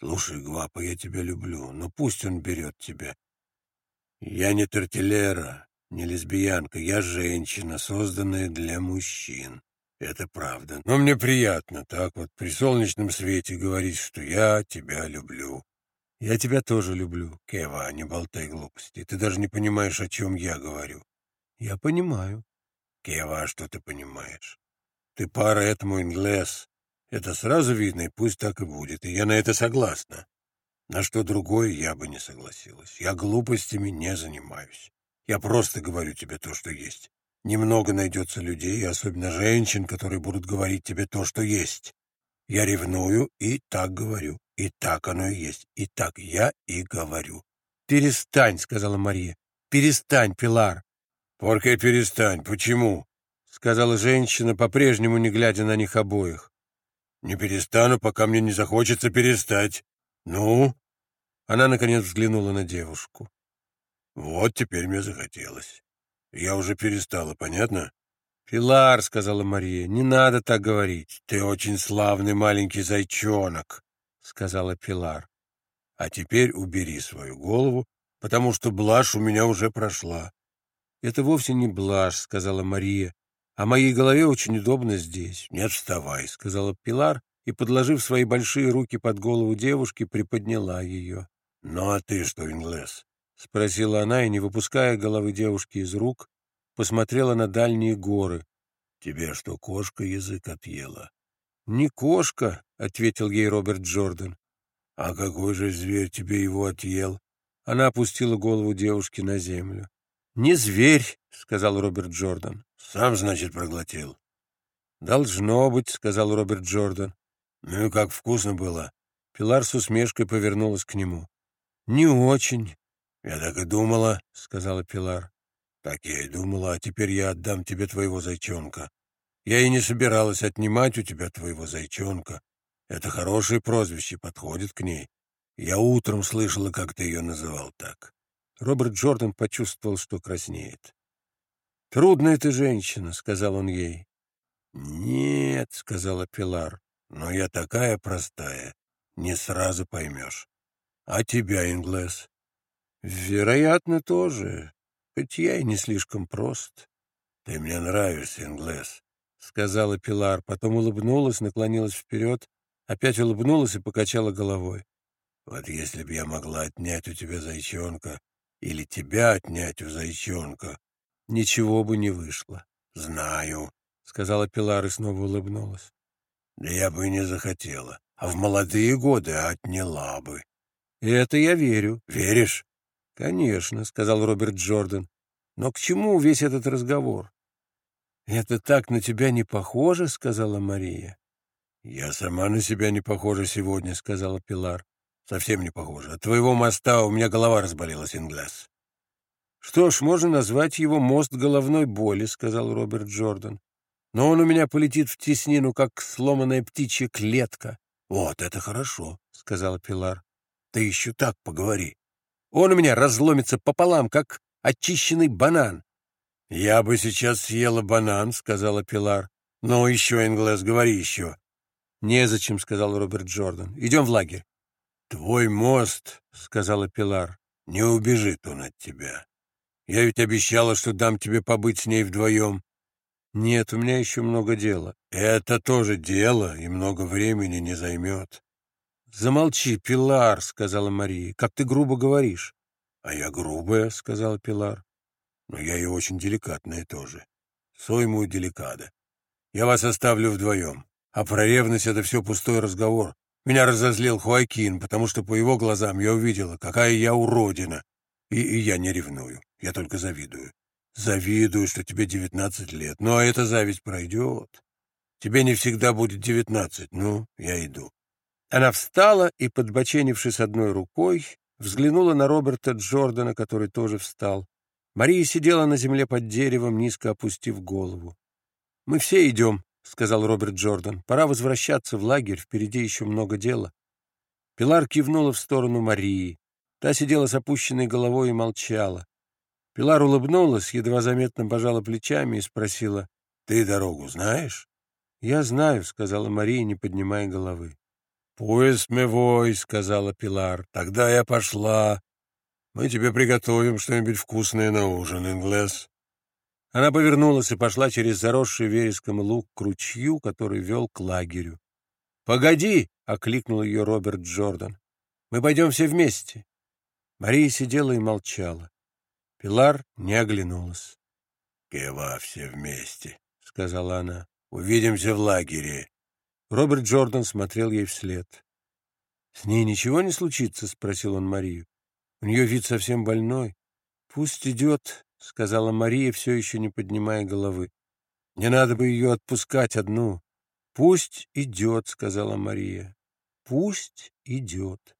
Слушай, Гвапа, я тебя люблю, но пусть он берет тебя. Я не тортилера, не лесбиянка, я женщина, созданная для мужчин. Это правда. Но мне приятно так вот при солнечном свете говорить, что я тебя люблю. Я тебя тоже люблю, Кева, не болтай глупости. Ты даже не понимаешь, о чем я говорю. Я понимаю. Кева, что ты понимаешь? Ты пара этому инглес. Это сразу видно, и пусть так и будет, и я на это согласна. На что другое я бы не согласилась. Я глупостями не занимаюсь. Я просто говорю тебе то, что есть. Немного найдется людей, особенно женщин, которые будут говорить тебе то, что есть. Я ревную и так говорю. И так оно и есть. И так я и говорю. «Перестань», — сказала Мария. «Перестань, Пилар». «Поркой перестань. Почему?» — сказала женщина, по-прежнему не глядя на них обоих. «Не перестану, пока мне не захочется перестать. Ну?» Она, наконец, взглянула на девушку. «Вот теперь мне захотелось. Я уже перестала, понятно?» «Пилар», — сказала Мария, — «не надо так говорить. Ты очень славный маленький зайчонок», — сказала Пилар. «А теперь убери свою голову, потому что блажь у меня уже прошла». «Это вовсе не блажь», — сказала Мария, — «а моей голове очень удобно здесь». «Не отставай», — сказала Пилар, и, подложив свои большие руки под голову девушки, приподняла ее. «Ну а ты что, Инглес?» — спросила она, и, не выпуская головы девушки из рук, посмотрела на дальние горы. — Тебе что, кошка язык отъела? — Не кошка, — ответил ей Роберт Джордан. — А какой же зверь тебе его отъел? Она опустила голову девушки на землю. — Не зверь, — сказал Роберт Джордан. — Сам, значит, проглотил. — Должно быть, — сказал Роберт Джордан. — Ну и как вкусно было? Пилар с усмешкой повернулась к нему. — Не очень. «Я так и думала», — сказала Пилар. «Так я и думала, а теперь я отдам тебе твоего зайчонка. Я и не собиралась отнимать у тебя твоего зайчонка. Это хорошее прозвище, подходит к ней. Я утром слышала, как ты ее называл так». Роберт Джордан почувствовал, что краснеет. «Трудная ты женщина», — сказал он ей. «Нет», — сказала Пилар, — «но я такая простая, не сразу поймешь. А тебя, Инглес, Вероятно, тоже, хоть я и не слишком прост. Ты мне нравишься, Инглес, — сказала Пилар, потом улыбнулась, наклонилась вперед, опять улыбнулась и покачала головой. Вот если б я могла отнять у тебя зайчонка или тебя отнять у зайчонка, ничего бы не вышло. Знаю, — сказала Пилар и снова улыбнулась. Да я бы не захотела, а в молодые годы отняла бы. Это я верю. Веришь? «Конечно», — сказал Роберт Джордан. «Но к чему весь этот разговор?» «Это так на тебя не похоже», — сказала Мария. «Я сама на себя не похожа сегодня», — сказала Пилар. «Совсем не похожа. От твоего моста у меня голова разболелась, Инглас». «Что ж, можно назвать его мост головной боли», — сказал Роберт Джордан. «Но он у меня полетит в теснину, как сломанная птичья клетка». «Вот это хорошо», — сказала Пилар. «Ты еще так поговори. Он у меня разломится пополам, как очищенный банан. — Я бы сейчас съела банан, — сказала Пилар. — Ну, еще, Инглес, говори еще. — Незачем, — сказал Роберт Джордан. — Идем в лагерь. — Твой мост, — сказала Пилар, — не убежит он от тебя. Я ведь обещала, что дам тебе побыть с ней вдвоем. — Нет, у меня еще много дела. — Это тоже дело, и много времени не займет. «Замолчи, Пилар», — сказала Мария. «Как ты грубо говоришь». «А я грубая», — сказала Пилар. «Но я и очень деликатная тоже. Сой мой деликада. Я вас оставлю вдвоем. А про ревность — это все пустой разговор. Меня разозлил Хуакин, потому что по его глазам я увидела, какая я уродина. И, и я не ревную, я только завидую. Завидую, что тебе девятнадцать лет. Но эта зависть пройдет. Тебе не всегда будет девятнадцать. Ну, я иду. Она встала и, подбоченившись одной рукой, взглянула на Роберта Джордана, который тоже встал. Мария сидела на земле под деревом, низко опустив голову. «Мы все идем», — сказал Роберт Джордан. «Пора возвращаться в лагерь, впереди еще много дела». Пилар кивнула в сторону Марии. Та сидела с опущенной головой и молчала. Пилар улыбнулась, едва заметно пожала плечами и спросила, «Ты дорогу знаешь?» «Я знаю», — сказала Мария, не поднимая головы. «Пусть мевой», — сказала Пилар. «Тогда я пошла. Мы тебе приготовим что-нибудь вкусное на ужин, Инглес». Она повернулась и пошла через заросший вереском луг к ручью, который вел к лагерю. «Погоди!» — окликнул ее Роберт Джордан. «Мы пойдем все вместе». Мария сидела и молчала. Пилар не оглянулась. «Кева все вместе», — сказала она. «Увидимся в лагере». Роберт Джордан смотрел ей вслед. «С ней ничего не случится?» — спросил он Марию. «У нее вид совсем больной». «Пусть идет», — сказала Мария, все еще не поднимая головы. «Не надо бы ее отпускать одну». «Пусть идет», — сказала Мария. «Пусть идет».